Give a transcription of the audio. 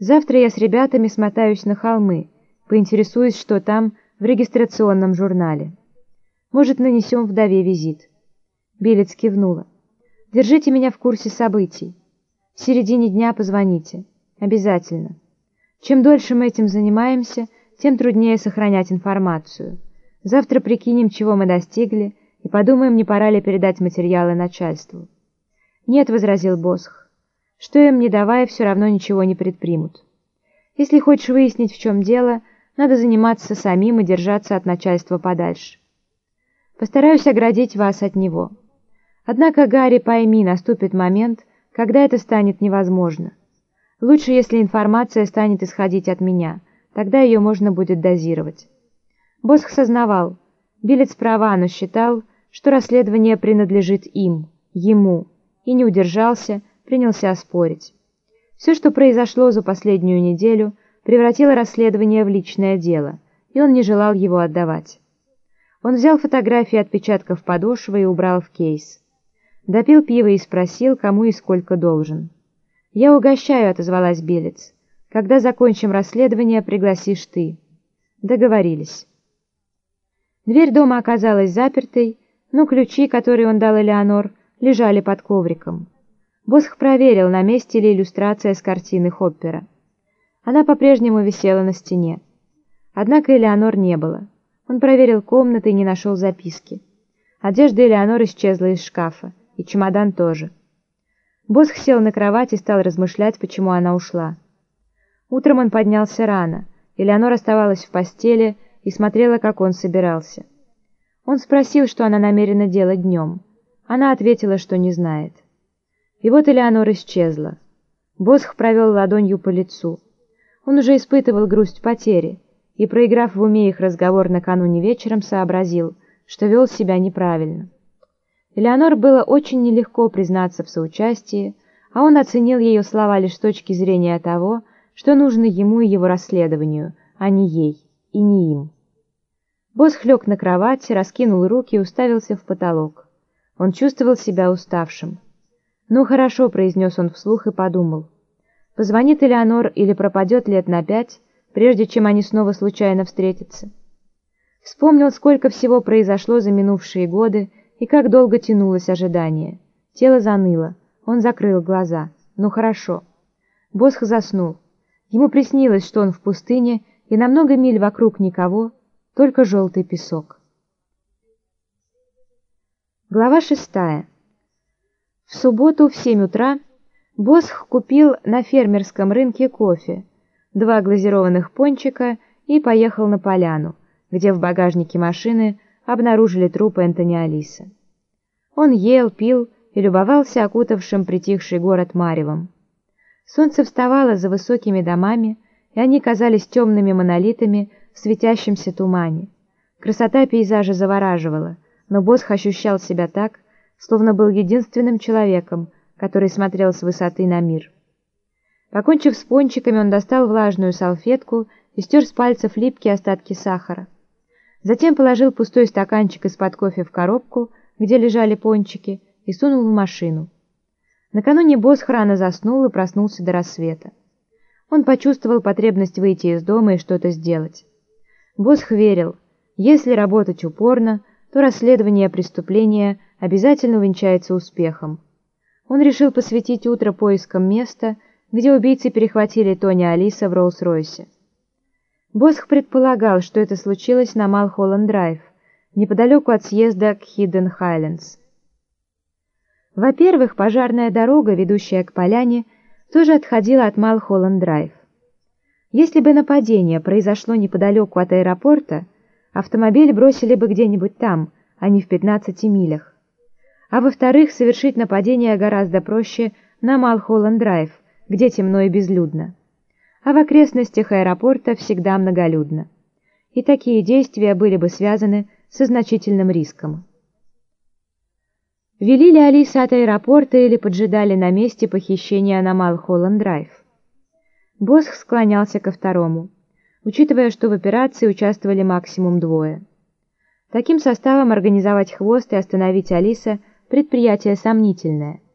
Завтра я с ребятами смотаюсь на холмы, поинтересуюсь, что там в регистрационном журнале. Может, нанесем вдове визит. Билец кивнула. Держите меня в курсе событий. В середине дня позвоните. Обязательно. Чем дольше мы этим занимаемся, тем труднее сохранять информацию. Завтра прикинем, чего мы достигли, и подумаем, не пора ли передать материалы начальству. «Нет», — возразил Босх, — «что им не давая, все равно ничего не предпримут. Если хочешь выяснить, в чем дело, надо заниматься самим и держаться от начальства подальше. Постараюсь оградить вас от него. Однако, Гарри, пойми, наступит момент, когда это станет невозможно. Лучше, если информация станет исходить от меня, тогда ее можно будет дозировать». Босх сознавал, Билец права, но считал, что расследование принадлежит им, ему, и не удержался, принялся спорить. Все, что произошло за последнюю неделю, превратило расследование в личное дело, и он не желал его отдавать. Он взял фотографии отпечатков подошвы и убрал в кейс. Допил пиво и спросил, кому и сколько должен. «Я угощаю», — отозвалась Белец. «Когда закончим расследование, пригласишь ты». Договорились. Дверь дома оказалась запертой, но ключи, которые он дал Элеонор, лежали под ковриком. Босх проверил, на месте ли иллюстрация с картины Хоппера. Она по-прежнему висела на стене. Однако Элеонор не было. Он проверил комнаты и не нашел записки. Одежда Элеонор исчезла из шкафа, и чемодан тоже. Босх сел на кровать и стал размышлять, почему она ушла. Утром он поднялся рано. Элеонор оставалась в постели, и смотрела, как он собирался. Он спросил, что она намерена делать днем. Она ответила, что не знает. И вот Элеонора исчезла. Босх провел ладонью по лицу. Он уже испытывал грусть потери, и, проиграв в уме их разговор накануне вечером, сообразил, что вел себя неправильно. Элеонор было очень нелегко признаться в соучастии, а он оценил ее слова лишь с точки зрения того, что нужно ему и его расследованию, а не ей, и не им. Босс хлег на кровати, раскинул руки и уставился в потолок. Он чувствовал себя уставшим. «Ну хорошо», — произнес он вслух и подумал. «Позвонит Элеонор или пропадет лет на пять, прежде чем они снова случайно встретятся». Вспомнил, сколько всего произошло за минувшие годы и как долго тянулось ожидание. Тело заныло. Он закрыл глаза. «Ну хорошо». Босх заснул. Ему приснилось, что он в пустыне, и на много миль вокруг никого — только желтый песок. Глава шестая. В субботу в семь утра Босх купил на фермерском рынке кофе, два глазированных пончика и поехал на поляну, где в багажнике машины обнаружили труп Энтони Алиса. Он ел, пил и любовался окутавшим притихший город Маревом. Солнце вставало за высокими домами, и они казались темными монолитами в светящемся тумане. Красота пейзажа завораживала, но Босх ощущал себя так, словно был единственным человеком, который смотрел с высоты на мир. Покончив с пончиками, он достал влажную салфетку и стер с пальцев липкие остатки сахара. Затем положил пустой стаканчик из-под кофе в коробку, где лежали пончики, и сунул в машину. Накануне Босх рано заснул и проснулся до рассвета. Он почувствовал потребность выйти из дома и что-то сделать. Босх верил, если работать упорно, то расследование преступления обязательно увенчается успехом. Он решил посвятить утро поискам места, где убийцы перехватили Тони Алиса в Роллс-Ройсе. Босх предполагал, что это случилось на Малхолланд-Драйв, неподалеку от съезда к Хидден Хайлендс. Во-первых, пожарная дорога, ведущая к поляне, тоже отходила от Малхолланд-Драйв. Если бы нападение произошло неподалеку от аэропорта, автомобиль бросили бы где-нибудь там, а не в 15 милях. А во-вторых, совершить нападение гораздо проще на Малхолланд-Драйв, где темно и безлюдно. А в окрестностях аэропорта всегда многолюдно. И такие действия были бы связаны со значительным риском. Вели ли Алиса от аэропорта или поджидали на месте похищения на Малхолланд-Драйв? Босх склонялся ко второму, учитывая, что в операции участвовали максимум двое. Таким составом организовать хвост и остановить Алиса – предприятие сомнительное –